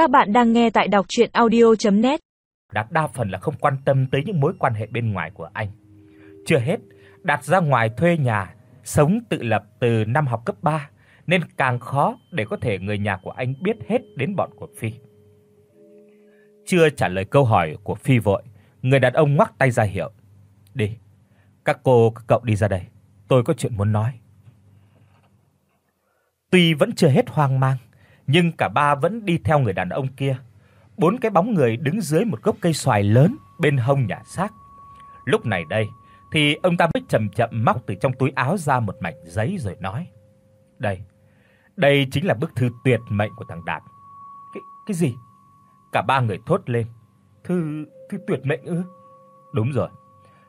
Các bạn đang nghe tại đọc audio net Đạt đa phần là không quan tâm tới những mối quan hệ bên ngoài của anh. Chưa hết, Đạt ra ngoài thuê nhà, sống tự lập từ năm học cấp 3 nên càng khó để có thể người nhà của anh biết hết đến bọn của Phi. Chưa trả lời câu hỏi của Phi vội, người đàn ông ngoắc tay ra hiệu. "Đi, các cô các cậu đi ra đây, tôi có chuyện muốn nói." Tuy vẫn chưa hết hoang mang, nhưng cả ba vẫn đi theo người đàn ông kia. Bốn cái bóng người đứng dưới một gốc cây xoài lớn bên hông nhà xác. Lúc này đây thì ông ta mới chậm chậm móc từ trong túi áo ra một mảnh giấy rồi nói: "Đây, đây chính là bức thư tuyệt mệnh của thằng Đạt." "Cái cái gì?" Cả ba người thốt lên. "Thư thư tuyệt mệnh ư?" "Đúng rồi.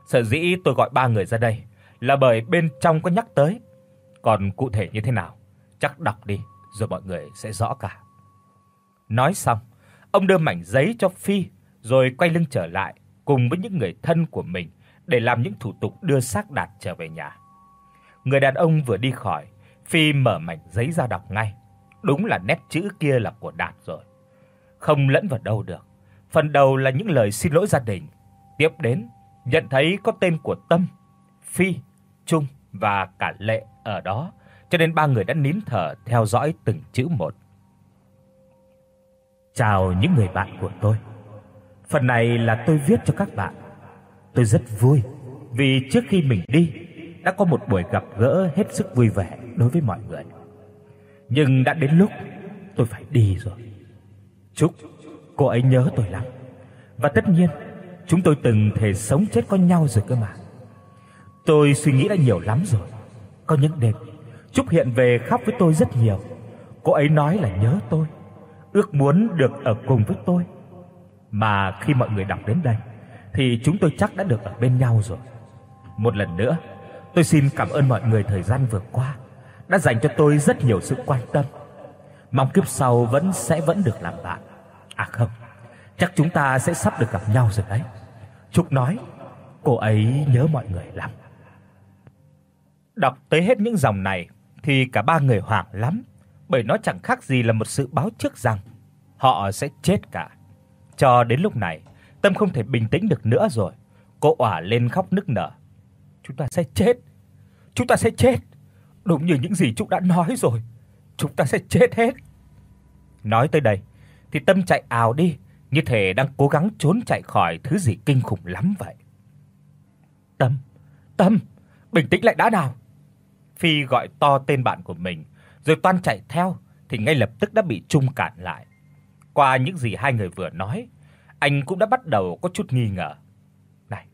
Sở dĩ tôi gọi ba người ra đây là bởi bên trong có nhắc tới, còn cụ thể như thế nào, chắc đọc đi rồi mọi người sẽ rõ cả." Nói xong, ông đưa mảnh giấy cho Phi rồi quay lưng trở lại cùng với những người thân của mình để làm những thủ tục đưa xác Đạt trở về nhà. Người đàn ông vừa đi khỏi, Phi mở mảnh giấy ra đọc ngay. Đúng là nét chữ kia là của Đạt rồi. Không lẫn vào đâu được. Phần đầu là những lời xin lỗi gia đình, tiếp đến nhận thấy có tên của Tâm, Phi, Trung và cả Lệ ở đó, cho nên ba người đã nín thở theo dõi từng chữ một. Chào những người bạn của tôi. Phần này là tôi viết cho các bạn. Tôi rất vui vì trước khi mình đi đã có một buổi gặp gỡ hết sức vui vẻ đối với mọi người. Nhưng đã đến lúc tôi phải đi rồi. Chúc cô ấy nhớ tôi lắm. Và tất nhiên, chúng tôi từng thề sống chết có nhau rồi cơ mà. Tôi suy nghĩ đã nhiều lắm rồi. Có những đêm Trúc hiện về khóc với tôi rất nhiều. Cô ấy nói là nhớ tôi, ước muốn được ở cùng với tôi. Mà khi mọi người đọc đến đây thì chúng tôi chắc đã được ở bên nhau rồi. Một lần nữa, tôi xin cảm ơn mọi người thời gian vừa qua đã dành cho tôi rất nhiều sự quan tâm. Mong kiếp sau vẫn sẽ vẫn được làm bạn. À không, chắc chúng ta sẽ sắp được gặp nhau rồi đấy. Trúc nói, cô ấy nhớ mọi người lắm. Đọc tới hết những dòng này thì cả ba người hoảng lắm, bởi nó chẳng khác gì là một sự báo trước rằng họ sẽ chết cả. Cho đến lúc này, Tâm không thể bình tĩnh được nữa rồi. Cô òa lên khóc nức nở. Chúng ta sẽ chết. Chúng ta sẽ chết. Đúng như những gì Trúc đã nói rồi. Chúng ta sẽ chết hết. Nói tới đây thì Tâm chạy ào đi, như thể đang cố gắng trốn chạy khỏi thứ gì kinh khủng lắm vậy. Tâm, Tâm, bình tĩnh lại đã nào. Phi gọi to tên bạn của mình, rồi toan chạy theo thì ngay lập tức đã bị Trung cản lại. Qua những gì hai người vừa nói, anh cũng đã bắt đầu có chút nghi ngờ. "Này,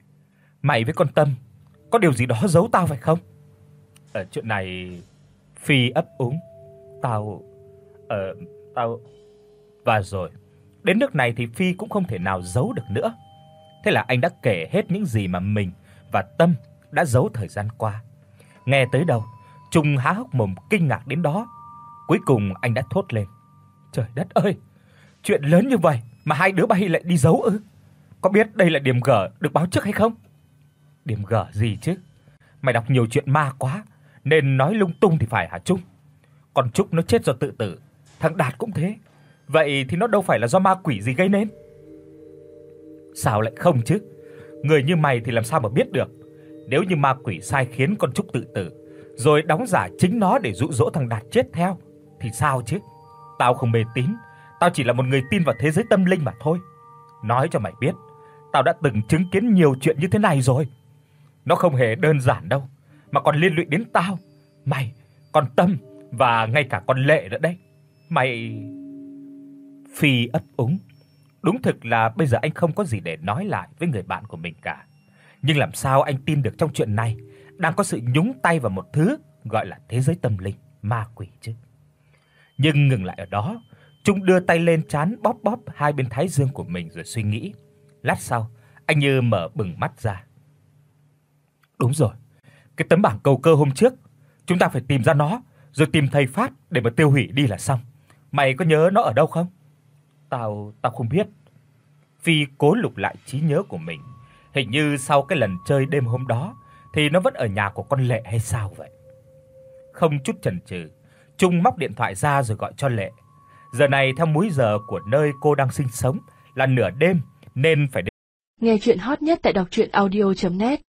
mày với con Tâm có điều gì đó giấu tao phải không?" Ở chuyện này Phi ấp úng, "Tao ờ tao" Và rồi, đến nước này thì Phi cũng không thể nào giấu được nữa. Thế là anh đã kể hết những gì mà mình và Tâm đã giấu thời gian qua. Nghe tới đâu, Trung há hốc mồm kinh ngạc đến đó. Cuối cùng anh đã thốt lên: "Trời đất ơi, chuyện lớn như vậy mà hai đứa bay lại đi giấu ư? Có biết đây là điểm gở được báo trước hay không?" "Điểm gở gì chứ? Mày đọc nhiều chuyện ma quá nên nói lung tung thì phải hả Trung? Còn Trúc nó chết do tự tử, thằng Đạt cũng thế. Vậy thì nó đâu phải là do ma quỷ gì gây nên?" "Sao lại không chứ? Người như mày thì làm sao mà biết được? Nếu như ma quỷ sai khiến con Trúc tự tử, rồi đóng giả chính nó để dụ dỗ thằng Đạt chết theo thì sao chứ? Tao không mê tín, tao chỉ là một người tin vào thế giới tâm linh mà thôi. Nói cho mày biết, tao đã từng chứng kiến nhiều chuyện như thế này rồi. Nó không hề đơn giản đâu, mà còn liên lụy đến tao, mày, con Tâm và ngay cả con Lệ nữa đấy. Mày Phi ấp úng. Đúng thực là bây giờ anh không có gì để nói lại với người bạn của mình cả. Nhưng làm sao anh tin được trong chuyện này đang có sự nhúng tay vào một thứ gọi là thế giới tâm linh, ma quỷ chứ. Nhưng ngừng lại ở đó, Trung đưa tay lên trán bóp bóp hai bên thái dương của mình rồi suy nghĩ. Lát sau, anh Như mở bừng mắt ra. Đúng rồi, cái tấm bảng cầu cơ hôm trước, chúng ta phải tìm ra nó, rồi tìm thầy Phát để mà tiêu hủy đi là xong. Mày có nhớ nó ở đâu không? Tao tao không biết. Phi cố lục lại trí nhớ của mình. Hình như sau cái lần chơi đêm hôm đó thì nó vẫn ở nhà của con Lệ hay sao vậy? Không chút chần chừ, Trung móc điện thoại ra rồi gọi cho Lệ. Giờ này theo múi giờ của nơi cô đang sinh sống là nửa đêm nên phải đến... Nghe truyện hot nhất tại doctruyenaudio.net